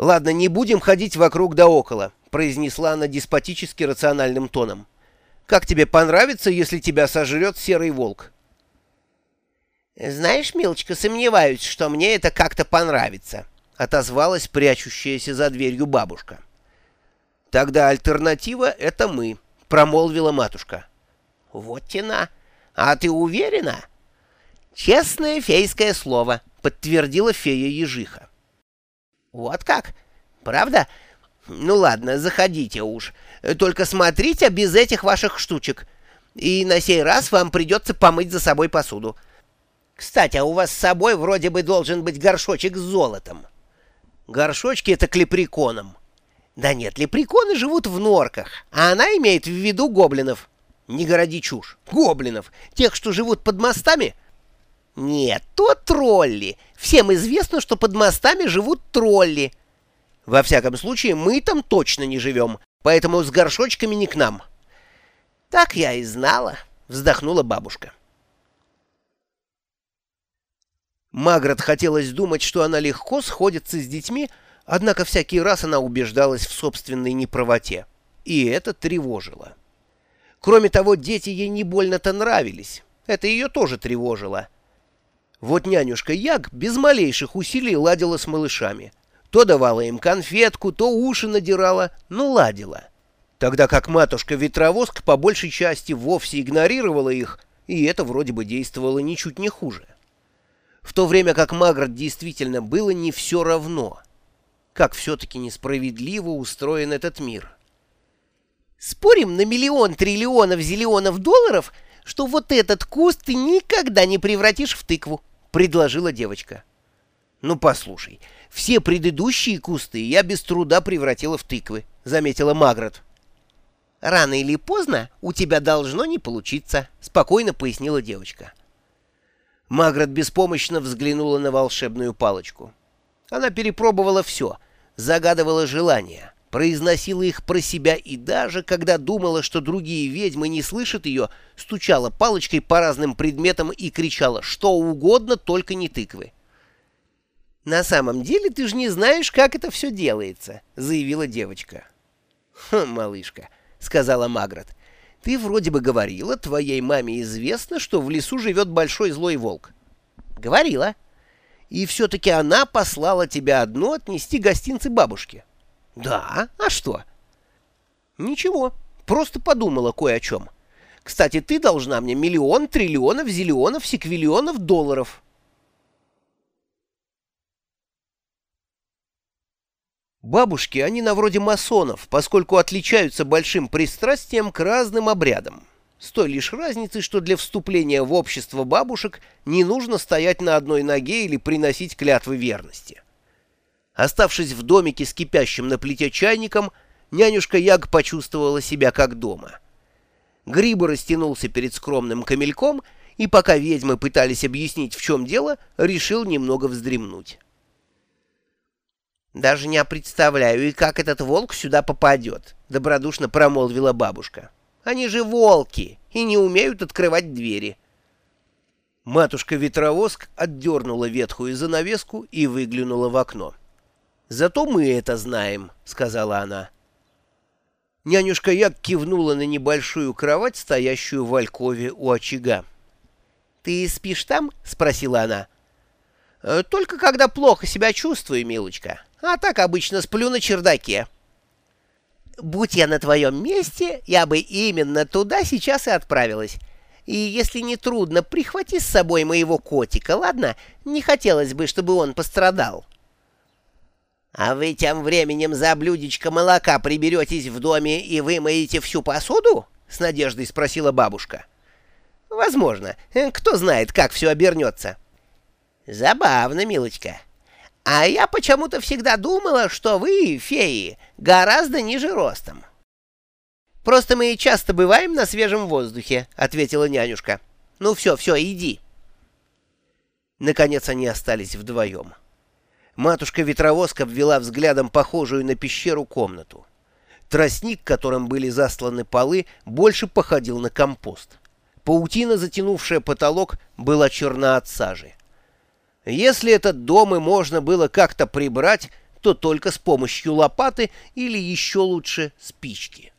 «Ладно, не будем ходить вокруг да около», — произнесла она деспотически рациональным тоном. «Как тебе понравится, если тебя сожрет серый волк?» «Знаешь, милочка, сомневаюсь, что мне это как-то понравится», — отозвалась прячущаяся за дверью бабушка. «Тогда альтернатива — это мы», — промолвила матушка. «Вот тена. А ты уверена?» «Честное фейское слово», — подтвердила фея-ежиха. «Вот как? Правда? Ну ладно, заходите уж. Только смотрите без этих ваших штучек. И на сей раз вам придется помыть за собой посуду. Кстати, а у вас с собой вроде бы должен быть горшочек с золотом». «Горшочки — это к лепреконам». «Да нет, лепреконы живут в норках, а она имеет в виду гоблинов». «Не городи чушь. Гоблинов. Тех, что живут под мостами?» Нет, то тролли. Всем известно, что под мостами живут тролли. Во всяком случае, мы там точно не живем, поэтому с горшочками не к нам. Так я и знала, вздохнула бабушка. Маград хотелось думать, что она легко сходится с детьми, однако всякий раз она убеждалась в собственной неправоте, и это тревожило. Кроме того, дети ей не больно-то нравились, это ее тоже тревожило. Вот нянюшка Яг без малейших усилий ладила с малышами. То давала им конфетку, то уши надирала, но ладила. Тогда как матушка-ветровоск по большей части вовсе игнорировала их, и это вроде бы действовало ничуть не хуже. В то время как Маград действительно было не все равно. Как все-таки несправедливо устроен этот мир. «Спорим на миллион триллионов зелионов долларов, что вот этот куст ты никогда не превратишь в тыкву?» — предложила девочка. «Ну, послушай, все предыдущие кусты я без труда превратила в тыквы», — заметила Магрот. «Рано или поздно у тебя должно не получиться», — спокойно пояснила девочка. Магрот беспомощно взглянула на волшебную палочку. Она перепробовала все, загадывала желания, произносила их про себя и даже, когда думала, что другие ведьмы не слышат ее, стучала палочкой по разным предметам и кричала «что угодно, только не тыквы». «На самом деле ты же не знаешь, как это все делается», — заявила девочка. «Хм, малышка», — сказала Магрот, — «ты вроде бы говорила, твоей маме известно, что в лесу живет большой злой волк». «Говорила». «И все-таки она послала тебя одну отнести гостинцы бабушке». Да, а что? Ничего, просто подумала кое о чем. Кстати, ты должна мне миллион, триллионов, зелионов, секвиллионов долларов. Бабушки, они на вроде масонов, поскольку отличаются большим пристрастием к разным обрядам. С той лишь разницей, что для вступления в общество бабушек не нужно стоять на одной ноге или приносить клятвы верности. Оставшись в домике с кипящим на плите чайником, нянюшка Яг почувствовала себя как дома. Гриба растянулся перед скромным камельком, и пока ведьмы пытались объяснить, в чем дело, решил немного вздремнуть. «Даже не представляю, и как этот волк сюда попадет», — добродушно промолвила бабушка. «Они же волки и не умеют открывать двери». Матушка-ветровоск отдернула ветхую занавеску и выглянула в окно. Зато мы это знаем», — сказала она. Нянюшка Яг кивнула на небольшую кровать, стоящую в алькове у очага. «Ты спишь там?» — спросила она. «Э, «Только когда плохо себя чувствую, милочка. А так обычно сплю на чердаке». «Будь я на твоем месте, я бы именно туда сейчас и отправилась. И если не трудно, прихвати с собой моего котика, ладно? Не хотелось бы, чтобы он пострадал». «А вы тем временем за блюдечко молока приберетесь в доме и вымоете всю посуду?» — с надеждой спросила бабушка. «Возможно. Кто знает, как все обернется». «Забавно, милочка. А я почему-то всегда думала, что вы, феи, гораздо ниже ростом». «Просто мы часто бываем на свежем воздухе», — ответила нянюшка. «Ну все, все, иди». Наконец они остались вдвоем. Матушка-ветровозка обвела взглядом похожую на пещеру комнату. Тростник, которым были засланы полы, больше походил на компост. Паутина, затянувшая потолок, была черна от сажи. Если этот дом и можно было как-то прибрать, то только с помощью лопаты или еще лучше спички.